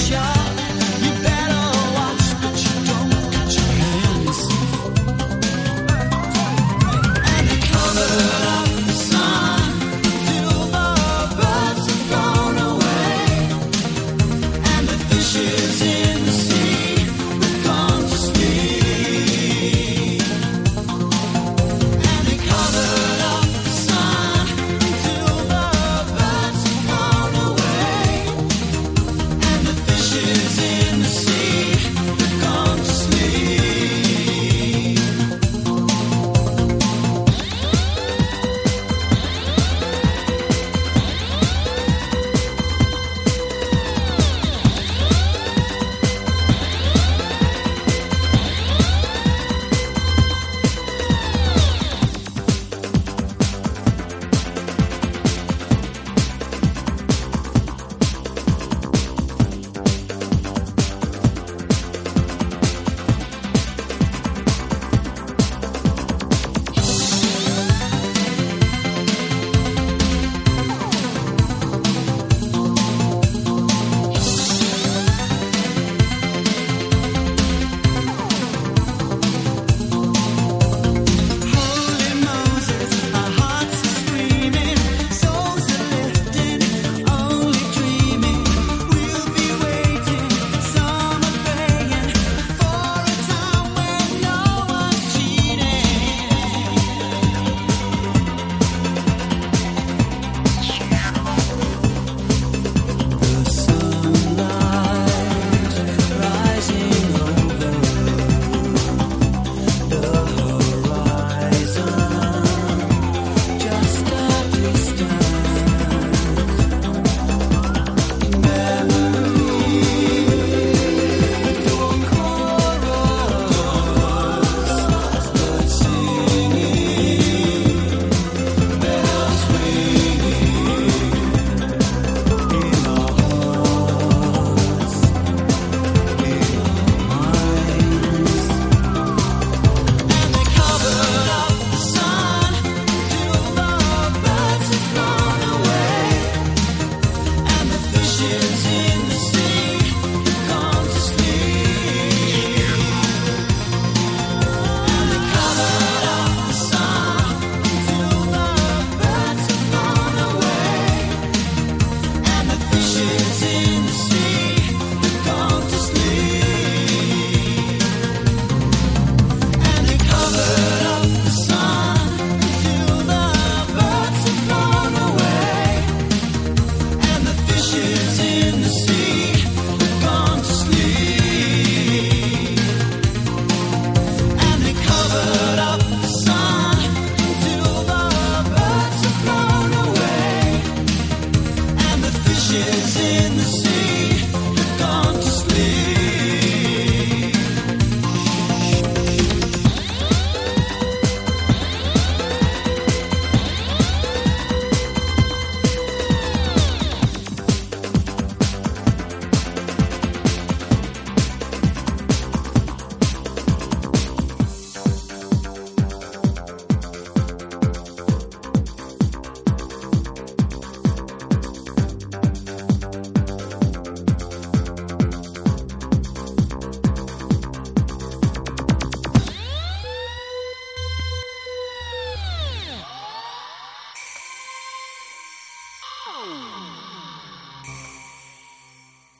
shot. ashes in the sea.